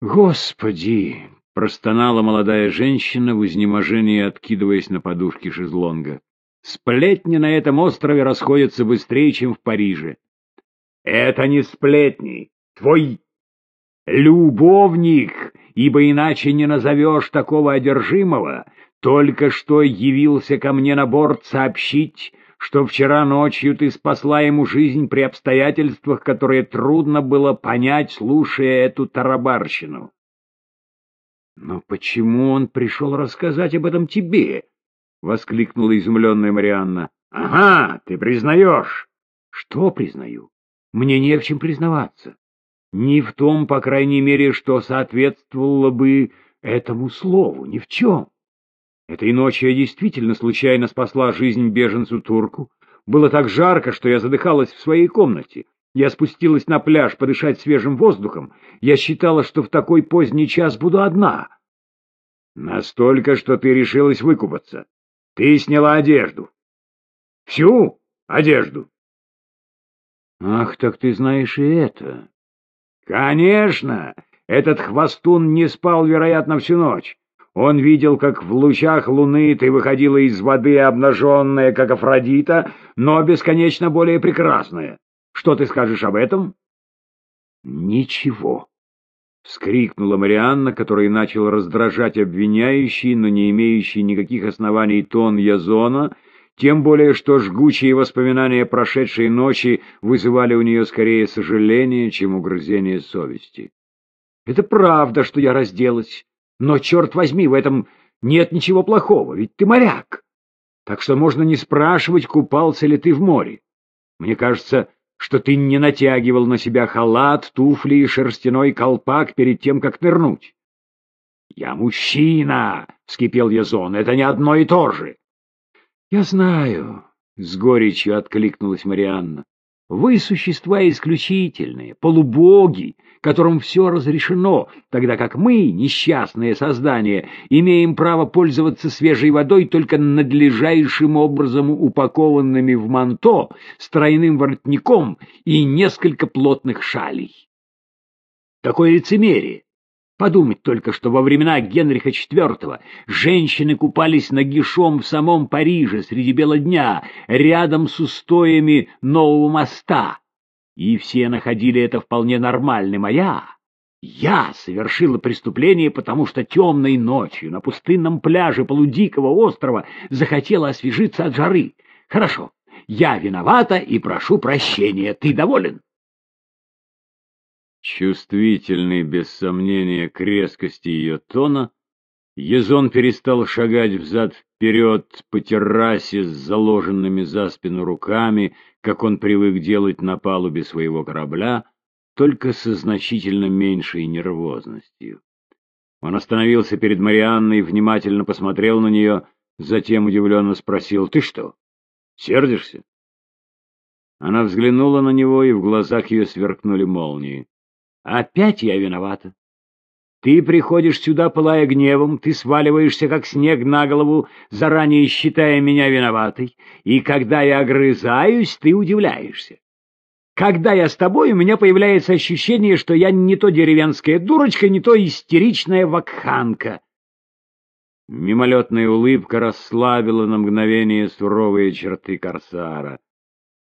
«Господи!» — простонала молодая женщина в изнеможении, откидываясь на подушки шезлонга. «Сплетни на этом острове расходятся быстрее, чем в Париже». «Это не сплетни. Твой любовник, ибо иначе не назовешь такого одержимого, только что явился ко мне на борт сообщить, что вчера ночью ты спасла ему жизнь при обстоятельствах, которые трудно было понять, слушая эту тарабарщину. «Но почему он пришел рассказать об этом тебе?» — воскликнула изумленная Марианна. «Ага, ты признаешь!» «Что признаю? Мне не в чем признаваться. Ни в том, по крайней мере, что соответствовало бы этому слову, ни в чем. Этой ночью я действительно случайно спасла жизнь беженцу-турку. Было так жарко, что я задыхалась в своей комнате. Я спустилась на пляж подышать свежим воздухом. Я считала, что в такой поздний час буду одна. Настолько, что ты решилась выкупаться. Ты сняла одежду. Всю одежду. Ах, так ты знаешь и это. Конечно, этот хвостун не спал, вероятно, всю ночь. Он видел, как в лучах луны ты выходила из воды обнаженная, как Афродита, но бесконечно более прекрасная. Что ты скажешь об этом? Ничего. — вскрикнула Марианна, которая начал раздражать обвиняющий, но не имеющий никаких оснований тон Язона, тем более что жгучие воспоминания прошедшей ночи вызывали у нее скорее сожаление, чем угрызение совести. — Это правда, что я разделась. Но, черт возьми, в этом нет ничего плохого, ведь ты моряк. Так что можно не спрашивать, купался ли ты в море. Мне кажется, что ты не натягивал на себя халат, туфли и шерстяной колпак перед тем, как нырнуть. — Я мужчина! — вскипел Язон. — Это не одно и то же. — Я знаю, — с горечью откликнулась Марианна. — Вы существа исключительные, полубоги, которым все разрешено, тогда как мы, несчастные создания, имеем право пользоваться свежей водой только надлежащим образом упакованными в манто с тройным воротником и несколько плотных шалей. Такое лицемерие! Подумать только, что во времена Генриха IV женщины купались нагишом в самом Париже среди бела дня, рядом с устоями нового моста и все находили это вполне нормальным, а я... Я совершила преступление, потому что темной ночью на пустынном пляже полудикого острова захотела освежиться от жары. Хорошо, я виновата и прошу прощения. Ты доволен? Чувствительный, без сомнения, к резкости ее тона, Езон перестал шагать взад-вперед по террасе с заложенными за спину руками, как он привык делать на палубе своего корабля, только со значительно меньшей нервозностью. Он остановился перед Марианной, внимательно посмотрел на нее, затем удивленно спросил, «Ты что, сердишься?» Она взглянула на него, и в глазах ее сверкнули молнии. «Опять я виновата. Ты приходишь сюда, пылая гневом, ты сваливаешься, как снег на голову, заранее считая меня виноватой, и когда я огрызаюсь, ты удивляешься. Когда я с тобой, у меня появляется ощущение, что я не то деревенская дурочка, не то истеричная вакханка. Мимолетная улыбка расслабила на мгновение суровые черты корсара.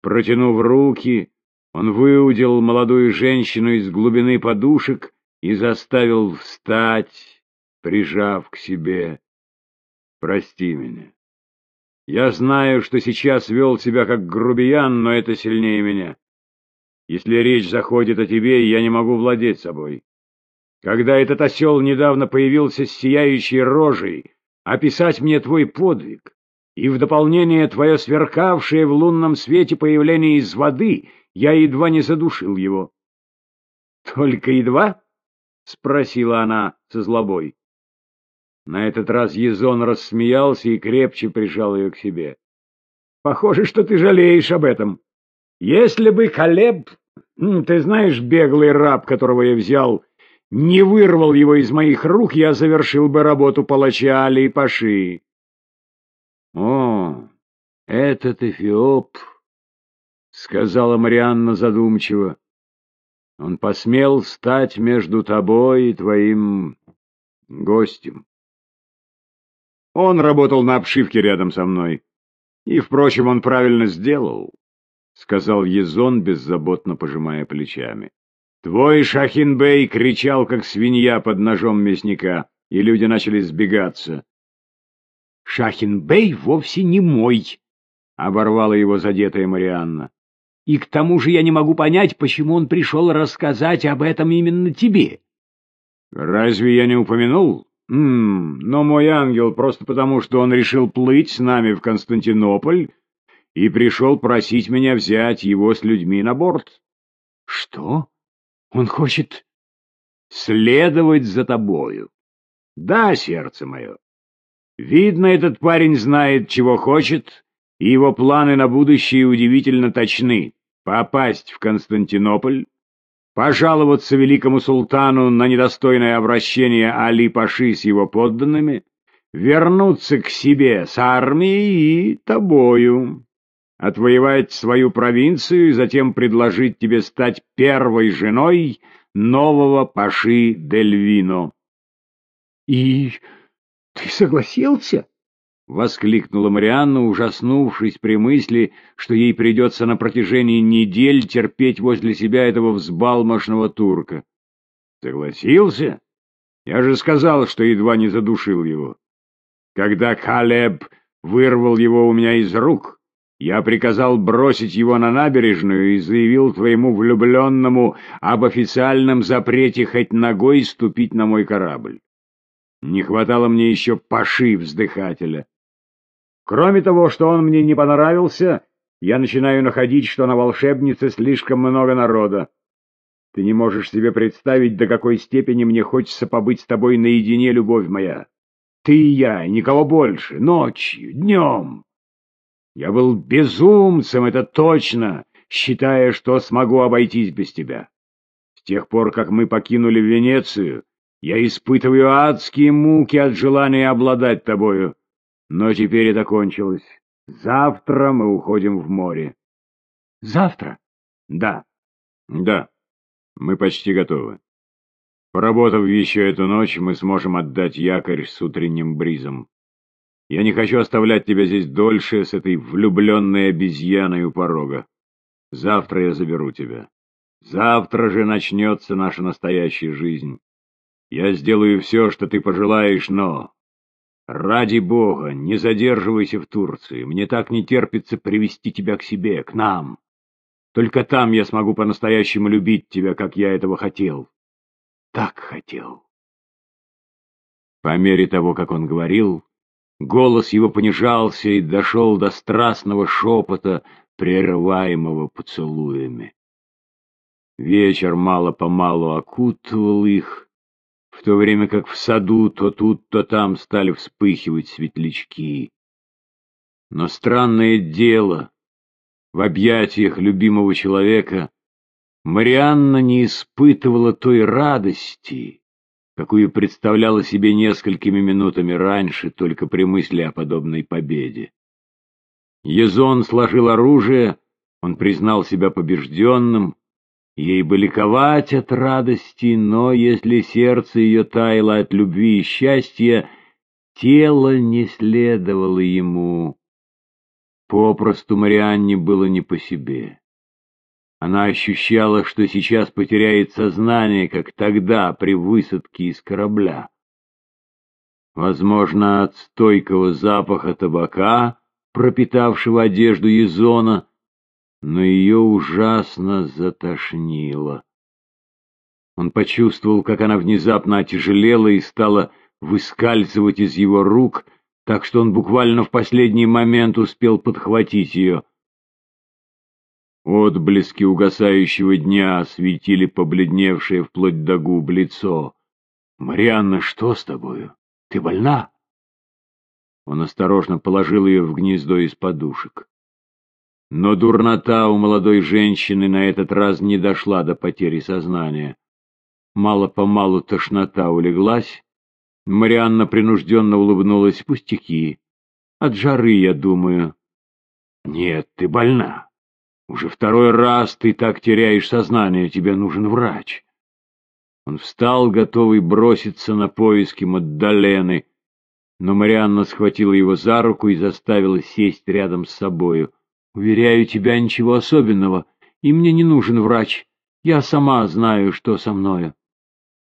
Протянув руки, он выудил молодую женщину из глубины подушек и заставил встать, прижав к себе. Прости меня. Я знаю, что сейчас вел себя как грубиян, но это сильнее меня. Если речь заходит о тебе, я не могу владеть собой. Когда этот осел недавно появился с сияющей рожей, описать мне твой подвиг, и в дополнение твое сверкавшее в лунном свете появление из воды, я едва не задушил его. Только едва? — спросила она со злобой. На этот раз Езон рассмеялся и крепче прижал ее к себе. — Похоже, что ты жалеешь об этом. Если бы Калеб, ты знаешь, беглый раб, которого я взял, не вырвал его из моих рук, я завершил бы работу палача Али и Паши. — О, этот Эфиоп, — сказала Марианна задумчиво. Он посмел стать между тобой и твоим гостем. Он работал на обшивке рядом со мной. И, впрочем, он правильно сделал, — сказал Езон, беззаботно пожимая плечами. Твой Шахинбей кричал, как свинья под ножом мясника, и люди начали сбегаться. Шахинбей вовсе не мой, — оборвала его задетая Марианна. И к тому же я не могу понять, почему он пришел рассказать об этом именно тебе. Разве я не упомянул? М -м, но мой ангел просто потому, что он решил плыть с нами в Константинополь и пришел просить меня взять его с людьми на борт. Что? Он хочет следовать за тобою. Да, сердце мое. Видно, этот парень знает, чего хочет, и его планы на будущее удивительно точны. Попасть в Константинополь, пожаловаться великому султану на недостойное обращение Али-Паши с его подданными, вернуться к себе с армией и тобою, отвоевать свою провинцию и затем предложить тебе стать первой женой нового Паши Дельвино. — И ты согласился? — воскликнула Марианна, ужаснувшись при мысли, что ей придется на протяжении недель терпеть возле себя этого взбалмошного турка. — Согласился? Я же сказал, что едва не задушил его. Когда Калеб вырвал его у меня из рук, я приказал бросить его на набережную и заявил твоему влюбленному об официальном запрете хоть ногой ступить на мой корабль. Не хватало мне еще паши вздыхателя. Кроме того, что он мне не понравился, я начинаю находить, что на волшебнице слишком много народа. Ты не можешь себе представить, до какой степени мне хочется побыть с тобой наедине, любовь моя. Ты и я, никого больше, ночью, днем. Я был безумцем, это точно, считая, что смогу обойтись без тебя. С тех пор, как мы покинули Венецию, я испытываю адские муки от желания обладать тобою. Но теперь это кончилось. Завтра мы уходим в море. Завтра? Да. Да. Мы почти готовы. Поработав еще эту ночь, мы сможем отдать якорь с утренним бризом. Я не хочу оставлять тебя здесь дольше с этой влюбленной обезьяной у порога. Завтра я заберу тебя. Завтра же начнется наша настоящая жизнь. Я сделаю все, что ты пожелаешь, но Ради бога, не задерживайся в Турции. Мне так не терпится привести тебя к себе, к нам. Только там я смогу по-настоящему любить тебя, как я этого хотел. Так хотел. По мере того, как он говорил, голос его понижался и дошел до страстного шепота, прерываемого поцелуями. Вечер мало-помалу окутывал их, в то время как в саду то тут, то там стали вспыхивать светлячки. Но странное дело, в объятиях любимого человека Марианна не испытывала той радости, какую представляла себе несколькими минутами раньше только при мысли о подобной победе. Езон сложил оружие, он признал себя побежденным, Ей бы ликовать от радости, но если сердце ее таяло от любви и счастья, тело не следовало ему. Попросту Марианне было не по себе. Она ощущала, что сейчас потеряет сознание, как тогда при высадке из корабля. Возможно, от стойкого запаха табака, пропитавшего одежду Езона, но ее ужасно затошнило. Он почувствовал, как она внезапно отяжелела и стала выскальзывать из его рук, так что он буквально в последний момент успел подхватить ее. Отблески угасающего дня осветили побледневшее вплоть до губ лицо. «Марианна, что с тобою? Ты больна?» Он осторожно положил ее в гнездо из подушек. Но дурнота у молодой женщины на этот раз не дошла до потери сознания. Мало-помалу тошнота улеглась. Марианна принужденно улыбнулась. Пустяки. От жары, я думаю. Нет, ты больна. Уже второй раз ты так теряешь сознание, тебе нужен врач. Он встал, готовый броситься на поиски Маддалены, но Марианна схватила его за руку и заставила сесть рядом с собою. «Уверяю тебя, ничего особенного, и мне не нужен врач. Я сама знаю, что со мною».